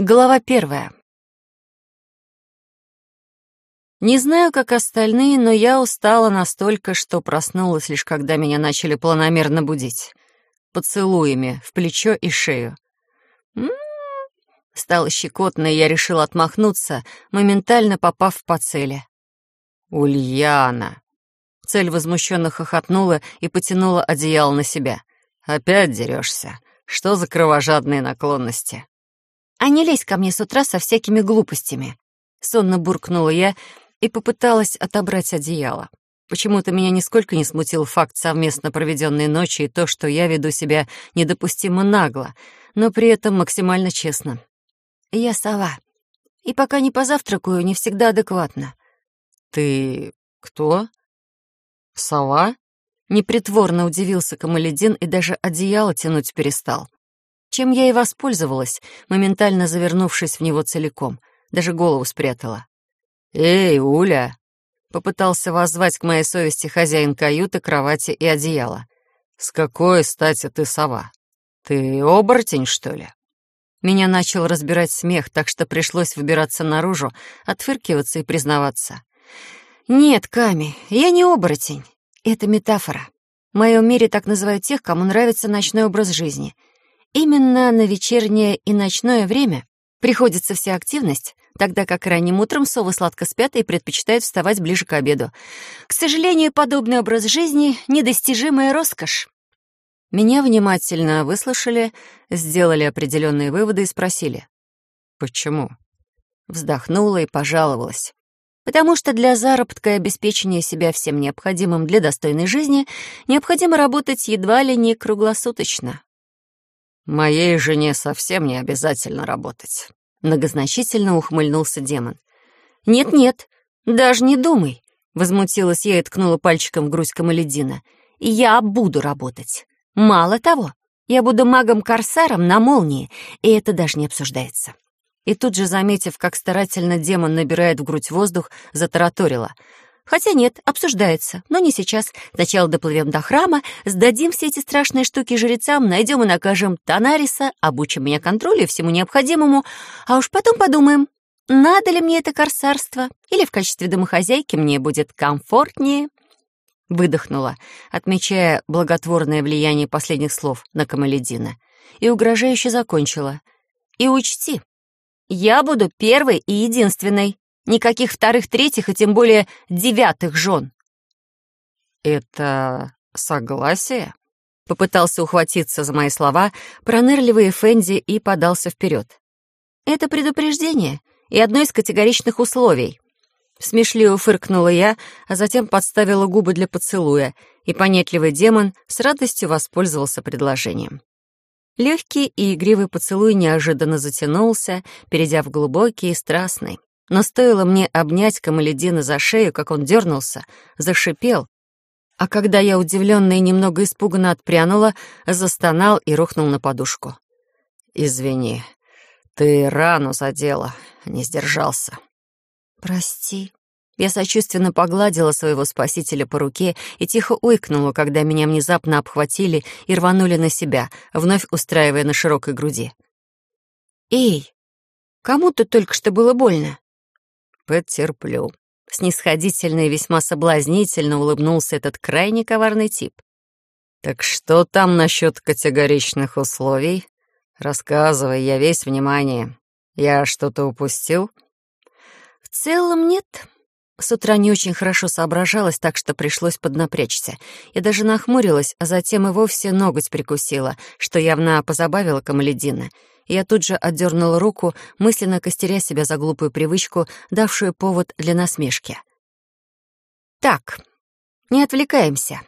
Глава первая. Не знаю, как остальные, но я устала настолько, что проснулась лишь когда меня начали планомерно будить. Поцелуями в плечо и шею. М-м-м. Стало щекотно, и я решила отмахнуться, моментально попав по цели. «Ульяна!» Цель возмущенно хохотнула и потянула одеяло на себя. «Опять дерешься? Что за кровожадные наклонности?» «А не лезь ко мне с утра со всякими глупостями», — сонно буркнула я и попыталась отобрать одеяло. Почему-то меня нисколько не смутил факт совместно проведенной ночи и то, что я веду себя недопустимо нагло, но при этом максимально честно. Я сова, и пока не позавтракаю, не всегда адекватно. «Ты кто? Сова?» Непритворно удивился Камаледин и даже одеяло тянуть перестал чем я и воспользовалась, моментально завернувшись в него целиком, даже голову спрятала. «Эй, Уля!» — попытался воззвать к моей совести хозяин каюты, кровати и одеяла. «С какой стати ты сова? Ты оборотень, что ли?» Меня начал разбирать смех, так что пришлось выбираться наружу, отфыркиваться и признаваться. «Нет, Ками, я не оборотень. Это метафора. В моем мире так называют тех, кому нравится ночной образ жизни — Именно на вечернее и ночное время приходится вся активность, тогда как ранним утром совы сладко спят и предпочитают вставать ближе к обеду. К сожалению, подобный образ жизни — недостижимая роскошь. Меня внимательно выслушали, сделали определенные выводы и спросили. «Почему?» Вздохнула и пожаловалась. «Потому что для заработка и обеспечения себя всем необходимым для достойной жизни необходимо работать едва ли не круглосуточно. «Моей жене совсем не обязательно работать», — многозначительно ухмыльнулся демон. «Нет-нет, даже не думай», — возмутилась я и ткнула пальчиком в грудь Камаледина. «Я буду работать. Мало того, я буду магом-корсаром на молнии, и это даже не обсуждается». И тут же, заметив, как старательно демон набирает в грудь воздух, затараторила — Хотя нет, обсуждается, но не сейчас. Сначала доплывем до храма, сдадим все эти страшные штуки жрецам, найдем и накажем Танариса, обучим меня контролю и всему необходимому, а уж потом подумаем, надо ли мне это корсарство, или в качестве домохозяйки мне будет комфортнее. Выдохнула, отмечая благотворное влияние последних слов на Камаледина, и угрожающе закончила. «И учти, я буду первой и единственной». Никаких вторых, третьих и тем более девятых жен. «Это согласие?» Попытался ухватиться за мои слова пронырливый Фэнди и подался вперед. «Это предупреждение и одно из категоричных условий». Смешливо фыркнула я, а затем подставила губы для поцелуя, и понятливый демон с радостью воспользовался предложением. Легкий и игривый поцелуй неожиданно затянулся, перейдя в глубокий и страстный. Но стоило мне обнять Камаледина за шею, как он дернулся, зашипел, а когда я удивленно и немного испуганно отпрянула, застонал и рухнул на подушку. «Извини, ты рану задела, не сдержался». «Прости». Я сочувственно погладила своего спасителя по руке и тихо уйкнула, когда меня внезапно обхватили и рванули на себя, вновь устраивая на широкой груди. «Эй, кому-то только что было больно?» «Потерплю». Снисходительно и весьма соблазнительно улыбнулся этот крайне коварный тип. «Так что там насчет категоричных условий? Рассказывай, я весь внимание. Я что-то упустил?» «В целом нет», с утра не очень хорошо соображалась, так что пришлось поднапрячься. Я даже нахмурилась, а затем и вовсе ноготь прикусила, что явно позабавило Камаледина я тут же отдернула руку, мысленно костеря себя за глупую привычку, давшую повод для насмешки. «Так, не отвлекаемся.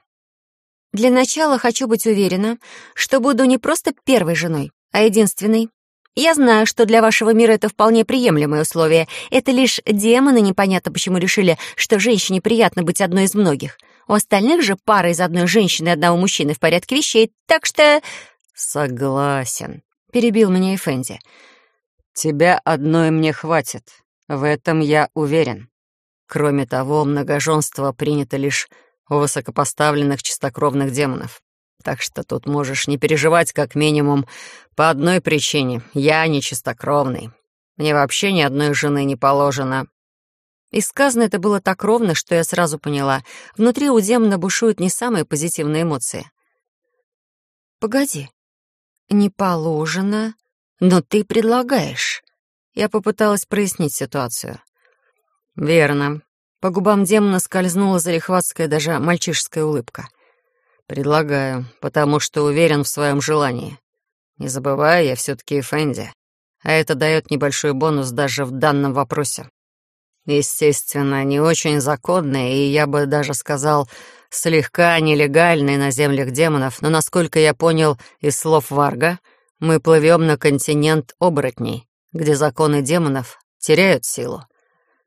Для начала хочу быть уверена, что буду не просто первой женой, а единственной. Я знаю, что для вашего мира это вполне приемлемое условие. Это лишь демоны непонятно почему решили, что женщине приятно быть одной из многих. У остальных же пара из одной женщины и одного мужчины в порядке вещей, так что...» «Согласен», — перебил меня Эфенди. «Тебя одной мне хватит, в этом я уверен. Кроме того, многоженство принято лишь у высокопоставленных чистокровных демонов. Так что тут можешь не переживать как минимум по одной причине. Я не чистокровный. Мне вообще ни одной жены не положено». И сказано это было так ровно, что я сразу поняла. Внутри у демона бушуют не самые позитивные эмоции. «Погоди, не положено, но ты предлагаешь». Я попыталась прояснить ситуацию. «Верно». По губам демона скользнула залихватская, даже мальчишеская улыбка. «Предлагаю, потому что уверен в своем желании. Не забывай, я все-таки Фэнди, а это дает небольшой бонус даже в данном вопросе. Естественно, не очень законный, и я бы даже сказал, слегка нелегальный на землях демонов, но, насколько я понял из слов Варга, мы плывем на континент оборотней, где законы демонов теряют силу.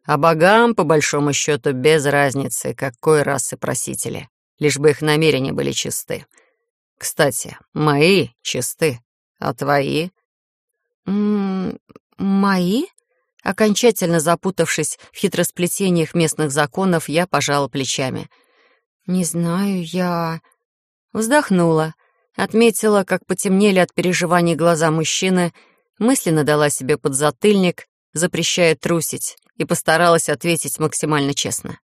А богам, по большому счету, без разницы, какой расы просители, лишь бы их намерения были чисты. Кстати, мои чисты, а твои? Мои? Окончательно запутавшись в хитросплетениях местных законов, я пожала плечами. «Не знаю, я...» Вздохнула, отметила, как потемнели от переживаний глаза мужчины, мысленно дала себе подзатыльник, запрещая трусить, и постаралась ответить максимально честно.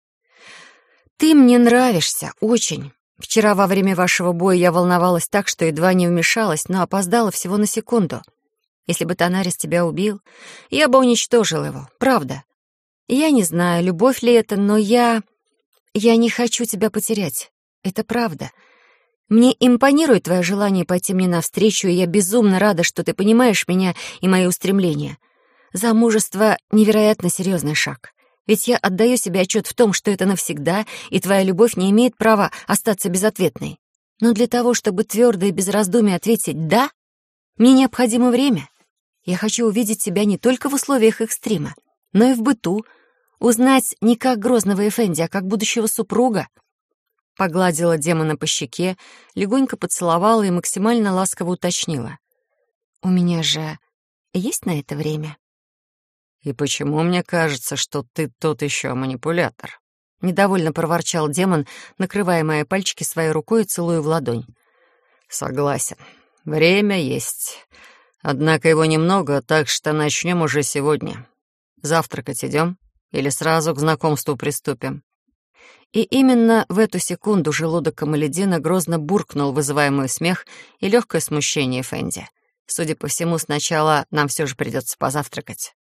«Ты мне нравишься, очень. Вчера во время вашего боя я волновалась так, что едва не вмешалась, но опоздала всего на секунду. Если бы Танарис тебя убил, я бы уничтожил его, правда. Я не знаю, любовь ли это, но я... Я не хочу тебя потерять. Это правда. Мне импонирует твое желание пойти мне навстречу, и я безумно рада, что ты понимаешь меня и мои устремления. Замужество — невероятно серьезный шаг. Ведь я отдаю себе отчет в том, что это навсегда, и твоя любовь не имеет права остаться безответной. Но для того, чтобы твердо и без раздумий ответить «да», мне необходимо время. Я хочу увидеть себя не только в условиях экстрима, но и в быту, узнать не как грозного Эфенди, а как будущего супруга. Погладила демона по щеке, легонько поцеловала и максимально ласково уточнила. «У меня же есть на это время?» «И почему мне кажется, что ты тот еще манипулятор?» Недовольно проворчал демон, накрывая мои пальчики своей рукой и целуя в ладонь. «Согласен. Время есть. Однако его немного, так что начнем уже сегодня. Завтракать идем или сразу к знакомству приступим?» И именно в эту секунду желудок Камаледина грозно буркнул, вызывая мой смех и легкое смущение Фэнди. Судя по всему, сначала нам все же придется позавтракать.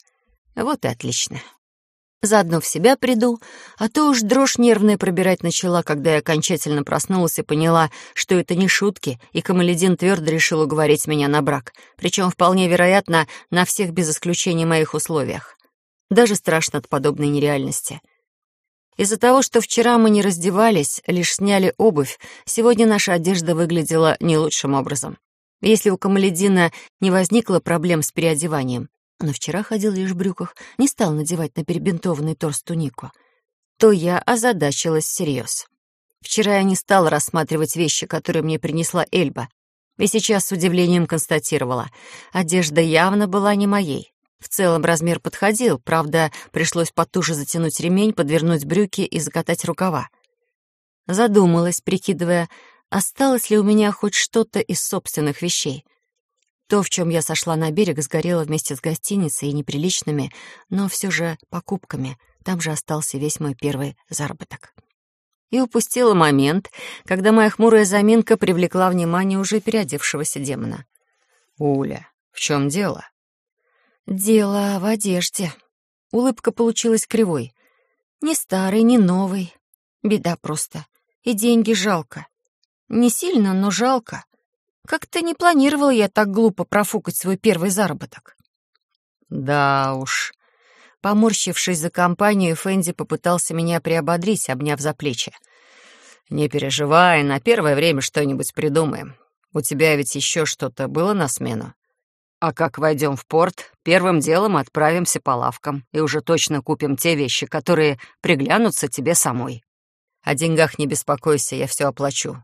Вот и отлично. Заодно в себя приду, а то уж дрожь нервная пробирать начала, когда я окончательно проснулась и поняла, что это не шутки, и Камаледин твердо решил уговорить меня на брак, причем вполне вероятно на всех без исключения моих условиях. Даже страшно от подобной нереальности. Из-за того, что вчера мы не раздевались, лишь сняли обувь, сегодня наша одежда выглядела не лучшим образом. Если у Камаледина не возникло проблем с переодеванием, но вчера ходил лишь в брюках, не стал надевать на перебинтованный торс тунику, то я озадачилась всерьез. Вчера я не стала рассматривать вещи, которые мне принесла Эльба, и сейчас с удивлением констатировала, одежда явно была не моей. В целом размер подходил, правда, пришлось потуже затянуть ремень, подвернуть брюки и закатать рукава. Задумалась, прикидывая, осталось ли у меня хоть что-то из собственных вещей — то, в чем я сошла на берег, сгорело вместе с гостиницей и неприличными, но все же покупками. Там же остался весь мой первый заработок. И упустила момент, когда моя хмурая заминка привлекла внимание уже переодевшегося демона. «Уля, в чем дело?» «Дело в одежде». Улыбка получилась кривой. «Не старый, не новый. Беда просто. И деньги жалко. Не сильно, но жалко. Как-то не планировал я так глупо профукать свой первый заработок. Да уж. Поморщившись за компанию, Фэнди попытался меня приободрить, обняв за плечи. «Не переживай, на первое время что-нибудь придумаем. У тебя ведь еще что-то было на смену. А как войдем в порт, первым делом отправимся по лавкам и уже точно купим те вещи, которые приглянутся тебе самой. О деньгах не беспокойся, я все оплачу.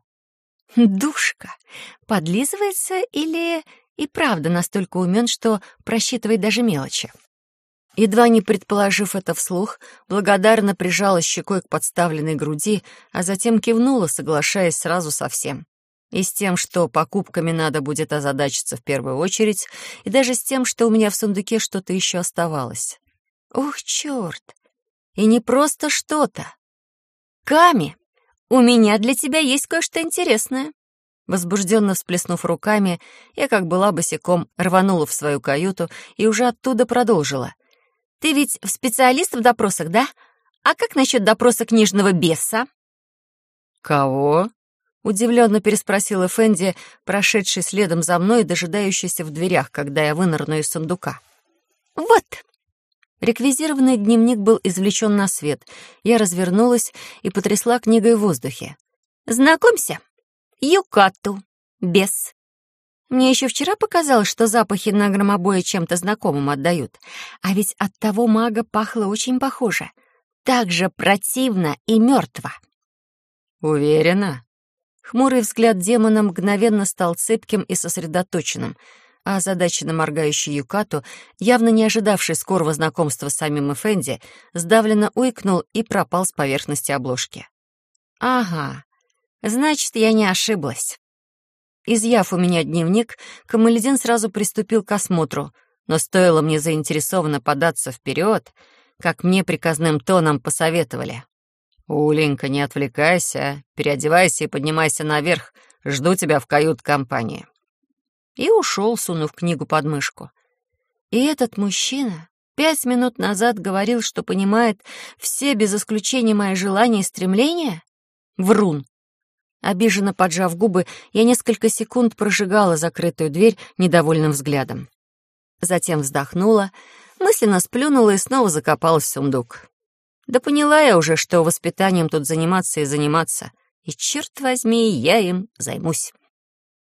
Душка подлизывается или и правда настолько умен, что просчитывает даже мелочи? Едва не предположив это вслух, благодарно прижала щекой к подставленной груди, а затем кивнула, соглашаясь сразу со всем. И с тем, что покупками надо будет озадачиться в первую очередь, и даже с тем, что у меня в сундуке что-то еще оставалось. Ух, черт! И не просто что-то. Ками, у меня для тебя есть кое-что интересное. Возбужденно всплеснув руками, я, как была босиком, рванула в свою каюту и уже оттуда продолжила. «Ты ведь в специалист в допросах, да? А как насчет допроса книжного беса?» «Кого?» — удивленно переспросила Фэнди, прошедший следом за мной и дожидающийся в дверях, когда я вынырну из сундука. «Вот!» Реквизированный дневник был извлечен на свет. Я развернулась и потрясла книгой в воздухе. «Знакомься, Юкату, бес. Мне еще вчера показалось, что запахи на громобое чем-то знакомым отдают. А ведь от того мага пахло очень похоже. Так же противно и мертво. «Уверена?» Хмурый взгляд демона мгновенно стал цепким и сосредоточенным, а озадаченно моргающий Юкату, явно не ожидавший скорого знакомства с самим Эфенди, сдавленно уикнул и пропал с поверхности обложки. «Ага, Значит, я не ошиблась. Изъяв у меня дневник, Камаледин сразу приступил к осмотру, но стоило мне заинтересованно податься вперед, как мне приказным тоном посоветовали. «Уленька, не отвлекайся, переодевайся и поднимайся наверх, жду тебя в кают-компании». И ушел, сунув книгу под мышку. И этот мужчина пять минут назад говорил, что понимает все без исключения мои желания и стремления? Врун. Обиженно поджав губы, я несколько секунд прожигала закрытую дверь недовольным взглядом. Затем вздохнула, мысленно сплюнула и снова закопалась в сундук. Да поняла я уже, что воспитанием тут заниматься и заниматься. И, черт возьми, я им займусь.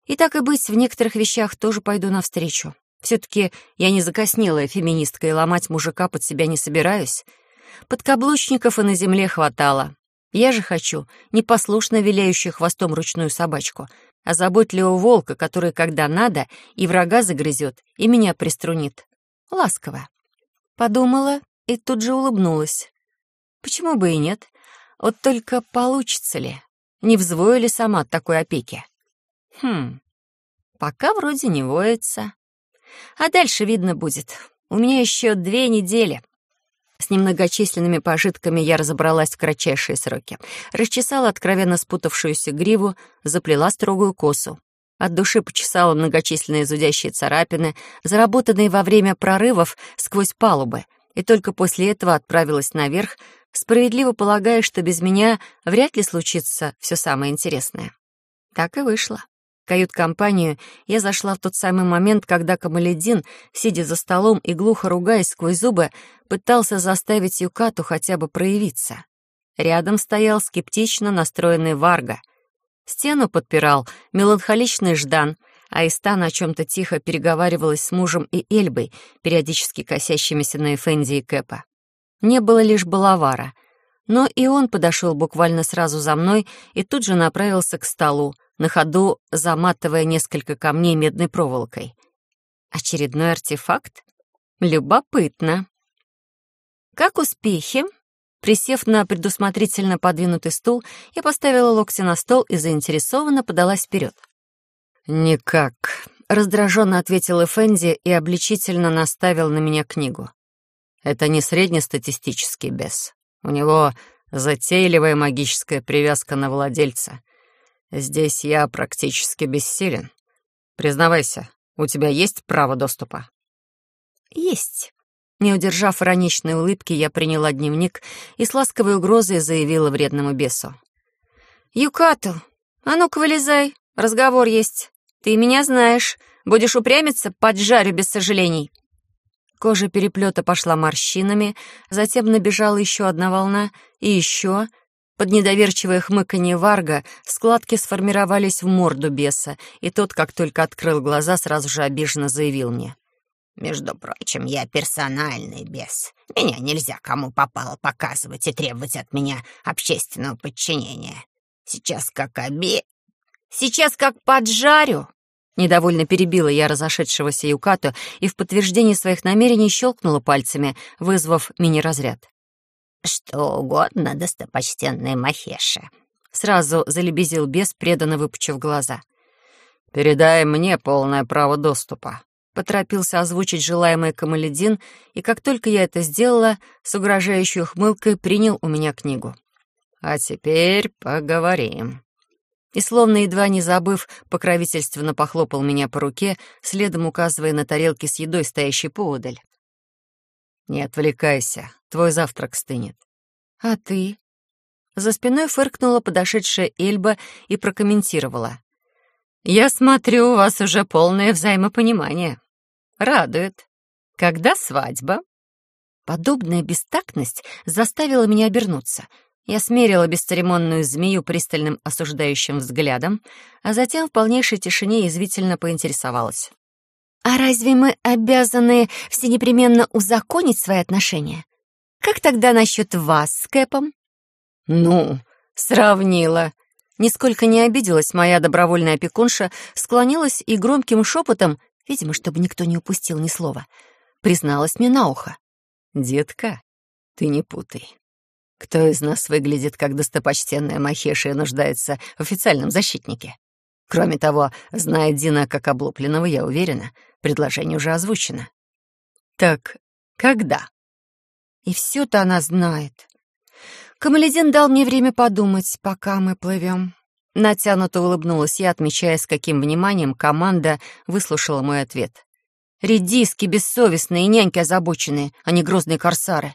И так и быть, в некоторых вещах тоже пойду навстречу. Все-таки я не закоснелая феминистка и ломать мужика под себя не собираюсь. Подкаблучников и на земле хватало. Я же хочу непослушно виляющую хвостом ручную собачку, а заботливого волка, который, когда надо, и врага загрызет, и меня приструнит. Ласково. Подумала и тут же улыбнулась. Почему бы и нет? Вот только получится ли? Не взвою ли сама от такой опеки? Хм, пока вроде не воется. А дальше видно будет. У меня еще две недели. С немногочисленными пожитками я разобралась в кратчайшие сроки. Расчесала откровенно спутавшуюся гриву, заплела строгую косу. От души почесала многочисленные зудящие царапины, заработанные во время прорывов сквозь палубы, и только после этого отправилась наверх, справедливо полагая, что без меня вряд ли случится все самое интересное. Так и вышло кают-компанию, я зашла в тот самый момент, когда Камаледин, сидя за столом и глухо ругаясь сквозь зубы, пытался заставить Юкату хотя бы проявиться. Рядом стоял скептично настроенный Варга. Стену подпирал меланхоличный Ждан, а Истан о чем-то тихо переговаривалась с мужем и Эльбой, периодически косящимися на Эфенди и Кэпа. Не было лишь Балавара, но и он подошел буквально сразу за мной и тут же направился к столу, на ходу заматывая несколько камней медной проволокой. Очередной артефакт? Любопытно. «Как успехи?» Присев на предусмотрительно подвинутый стул, я поставила локти на стол и заинтересованно подалась вперед. «Никак», — раздраженно ответил Эфенди и обличительно наставил на меня книгу. «Это не среднестатистический бес. У него затейливая магическая привязка на владельца. Здесь я практически бессилен. Признавайся, у тебя есть право доступа?» «Есть». Не удержав ироничной улыбки, я приняла дневник и с ласковой угрозой заявила вредному бесу. «Юкату, а ну-ка вылезай, разговор есть. Ты меня знаешь, будешь упрямиться, поджарю без сожалений». Кожа переплета пошла морщинами, затем набежала еще одна волна, и еще, под недоверчивое хмыканье Варга складки сформировались в морду беса, и тот, как только открыл глаза, сразу же обиженно заявил мне. «Между прочим, я персональный бес. Меня нельзя кому попало показывать и требовать от меня общественного подчинения. Сейчас как оби...» «Сейчас как поджарю!» Недовольно перебила я разошедшегося Юкату и в подтверждении своих намерений щелкнула пальцами, вызвав мини-разряд. «Что угодно, достопочтенная Махеша», — сразу залебезил бес, преданно выпучив глаза. «Передай мне полное право доступа», — поторопился озвучить желаемый Камаледин, и как только я это сделала, с угрожающей ухмылкой принял у меня книгу. «А теперь поговорим». И, словно едва не забыв, покровительственно похлопал меня по руке, следом указывая на тарелки с едой, стоящей поодаль. «Не отвлекайся, твой завтрак стынет». «А ты?» За спиной фыркнула подошедшая Эльба и прокомментировала. «Я смотрю, у вас уже полное взаимопонимание. Радует. Когда свадьба?» Подобная бестактность заставила меня обернуться. Я смерила бесцеремонную змею пристальным осуждающим взглядом, а затем в полнейшей тишине язвительно поинтересовалась. «А разве мы обязаны все непременно узаконить свои отношения? Как тогда насчет вас с Кэпом?» «Ну, сравнила». Нисколько не обиделась моя добровольная опекунша, склонилась и громким шепотом, видимо, чтобы никто не упустил ни слова, призналась мне на ухо. «Детка, ты не путай. Кто из нас выглядит как достопочтенная Махеша и нуждается в официальном защитнике? Кроме того, зная Дина как облупленного, я уверена, предложение уже озвучено. Так когда? И все-то она знает. Камаледин дал мне время подумать, пока мы плывем. Натянуто улыбнулась я, отмечая, с каким вниманием команда выслушала мой ответ. Редиски бессовестные няньки озабоченные, а не грозные корсары.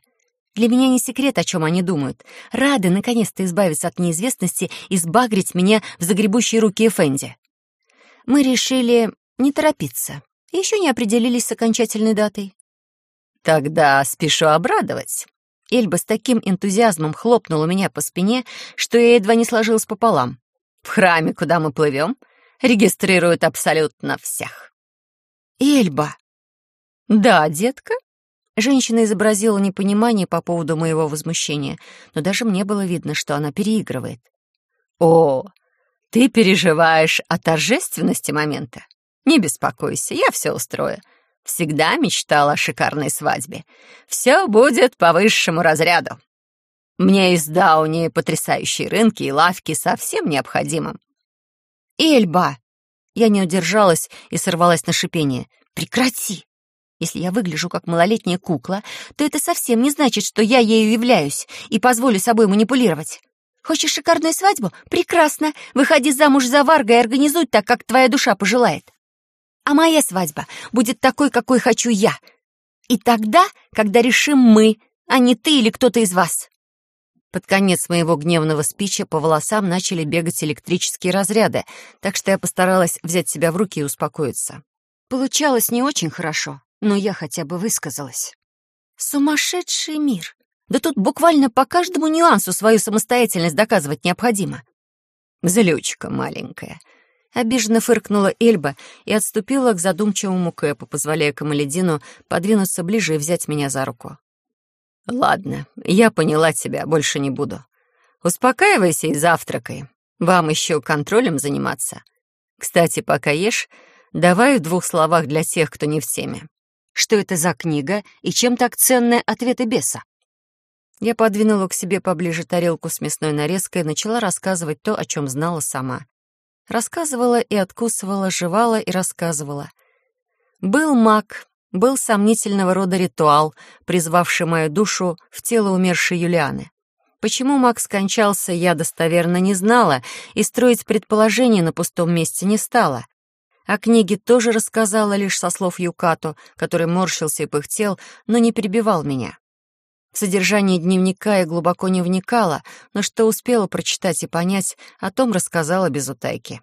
Для меня не секрет, о чем они думают. Рады наконец-то избавиться от неизвестности и сбагрить меня в загребущие руки Эфенди. Мы решили не торопиться. Еще не определились с окончательной датой. «Тогда спешу обрадовать», Эльба с таким энтузиазмом хлопнула меня по спине, что я едва не сложилась пополам. «В храме, куда мы плывем, регистрируют абсолютно всех». «Эльба!» «Да, детка?» Женщина изобразила непонимание по поводу моего возмущения, но даже мне было видно, что она переигрывает. «О, ты переживаешь о торжественности момента? Не беспокойся, я все устрою. Всегда мечтала о шикарной свадьбе. Все будет по высшему разряду. Мне из Дауни потрясающие рынки и лавки совсем необходимым. «Эльба!» Я не удержалась и сорвалась на шипение. «Прекрати! Если я выгляжу как малолетняя кукла, то это совсем не значит, что я ею являюсь и позволю собой манипулировать. Хочешь шикарную свадьбу? Прекрасно! Выходи замуж за Варга и организуй так, как твоя душа пожелает. А моя свадьба будет такой, какой хочу я. И тогда, когда решим мы, а не ты или кто-то из вас». Под конец моего гневного спича по волосам начали бегать электрические разряды, так что я постаралась взять себя в руки и успокоиться. Получалось не очень хорошо, но я хотя бы высказалась. Сумасшедший мир. Да тут буквально по каждому нюансу свою самостоятельность доказывать необходимо. Злючка маленькая. Обиженно фыркнула Эльба и отступила к задумчивому Кэпу, позволяя Камаледину подвинуться ближе и взять меня за руку. «Ладно, я поняла тебя, больше не буду. Успокаивайся и завтракай. Вам еще контролем заниматься. Кстати, пока ешь, давай в двух словах для тех, кто не в теме. Что это за книга и чем так ценные ответы беса?» Я подвинула к себе поближе тарелку с мясной нарезкой и начала рассказывать то, о чем знала сама. Рассказывала и откусывала, жевала и рассказывала. Был маг, был сомнительного рода ритуал, призвавший мою душу в тело умершей Юлианы. Почему маг скончался, я достоверно не знала и строить предположения на пустом месте не стала. О книге тоже рассказала лишь со слов Юкату, который морщился и пыхтел, но не перебивал меня. В содержание дневника я глубоко не вникала, но что успела прочитать и понять, о том рассказала без утайки.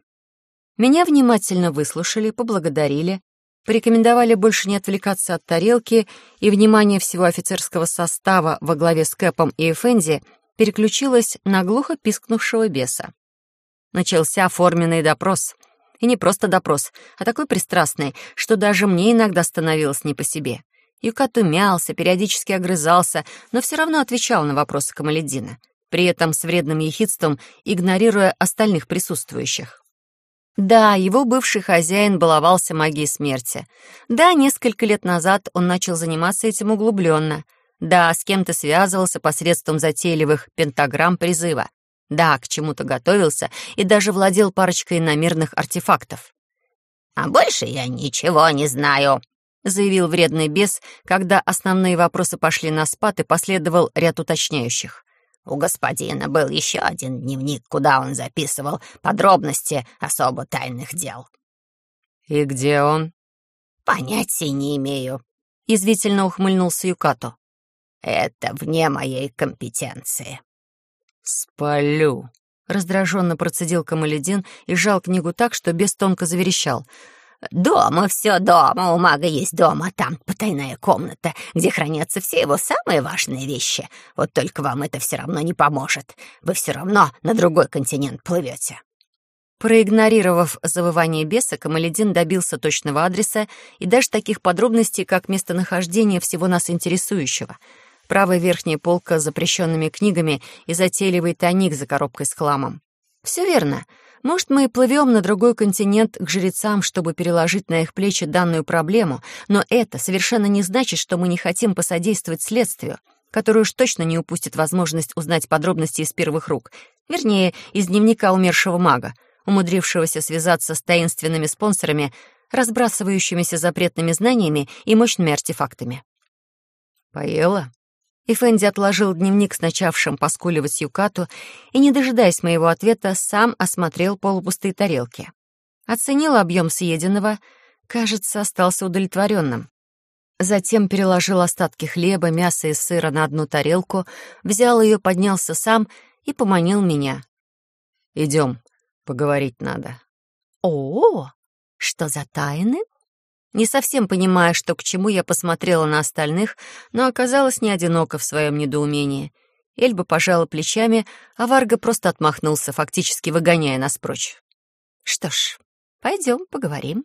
Меня внимательно выслушали, поблагодарили, порекомендовали больше не отвлекаться от тарелки, и внимание всего офицерского состава во главе с Кэпом и Эфенди переключилось на глухо пискнувшего беса. Начался оформленный допрос. И не просто допрос, а такой пристрастный, что даже мне иногда становилось не по себе. Юкат умялся, периодически огрызался, но все равно отвечал на вопросы Камаледина, при этом с вредным ехидством игнорируя остальных присутствующих. Да, его бывший хозяин баловался магией смерти. Да, несколько лет назад он начал заниматься этим углубленно. Да, с кем-то связывался посредством затейливых пентаграмм призыва. Да, к чему-то готовился и даже владел парочкой иномерных артефактов. А больше я ничего не знаю», — заявил вредный бес, когда основные вопросы пошли на спад и последовал ряд уточняющих. «У господина был еще один дневник, куда он записывал подробности особо тайных дел». «И где он?» «Понятия не имею», — язвительно ухмыльнулся Юкато. «Это вне моей компетенции». «Спалю», — раздраженно процедил Камаледин и сжал книгу так, что бес тонко заверещал — «Дома все дома, у мага есть дома, там потайная комната, где хранятся все его самые важные вещи. Вот только вам это все равно не поможет. Вы все равно на другой континент плывете». Проигнорировав завывание беса, Камаледин добился точного адреса и даже таких подробностей, как местонахождение всего нас интересующего. Правая верхняя полка с запрещенными книгами и затейливый тайник за коробкой с хламом. Все верно. Может, мы и плывем на другой континент к жрецам, чтобы переложить на их плечи данную проблему, но это совершенно не значит, что мы не хотим посодействовать следствию, которое уж точно не упустит возможность узнать подробности из первых рук, вернее, из дневника умершего мага, умудрившегося связаться с таинственными спонсорами, разбрасывающимися запретными знаниями и мощными артефактами. «Поела?» И Фэнди отложил дневник с начавшим поскуливать Юкату и, не дожидаясь моего ответа, сам осмотрел полупустые тарелки. Оценил объем съеденного, кажется, остался удовлетворенным. Затем переложил остатки хлеба, мяса и сыра на одну тарелку, взял ее, поднялся сам и поманил меня. «Идем, поговорить надо». «О, что за тайны?» Не совсем понимая, что к чему, я посмотрела на остальных, но оказалась не одинока в своем недоумении. Эльба пожала плечами, а Варга просто отмахнулся, фактически выгоняя нас прочь. «Что ж, пойдем поговорим».